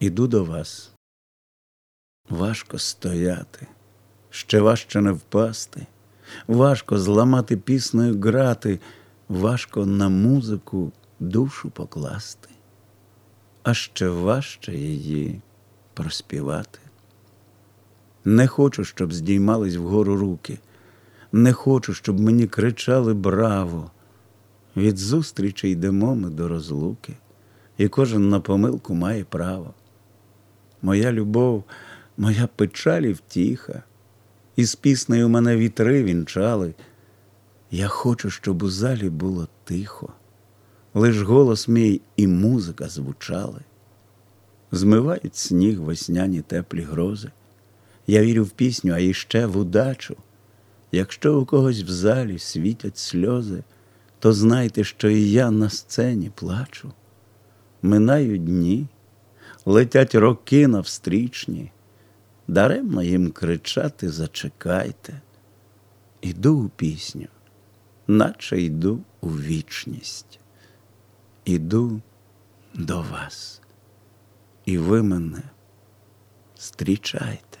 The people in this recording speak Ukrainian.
Іду до вас. Важко стояти, ще важче не впасти, важко зламати піснею грати, важко на музику душу покласти, а ще важче її проспівати. Не хочу, щоб здіймались вгору руки, не хочу, щоб мені кричали браво. Від зустрічі йдемо ми до розлуки, і кожен на помилку має право. Моя любов, моя печаль і втіха, і з піснею мене вітри вінчали. Я хочу, щоб у залі було тихо, лиш голос мій і музика звучали. Змивають сніг весняні теплі грози. Я вірю в пісню, а іще в удачу. Якщо у когось в залі світять сльози, то знайте, що і я на сцені плачу. Минають дні, летять роки навстрічні, даремно їм кричати зачекайте. Іду у пісню, наче йду у вічність. Іду до вас, і ви мене зустрічайте.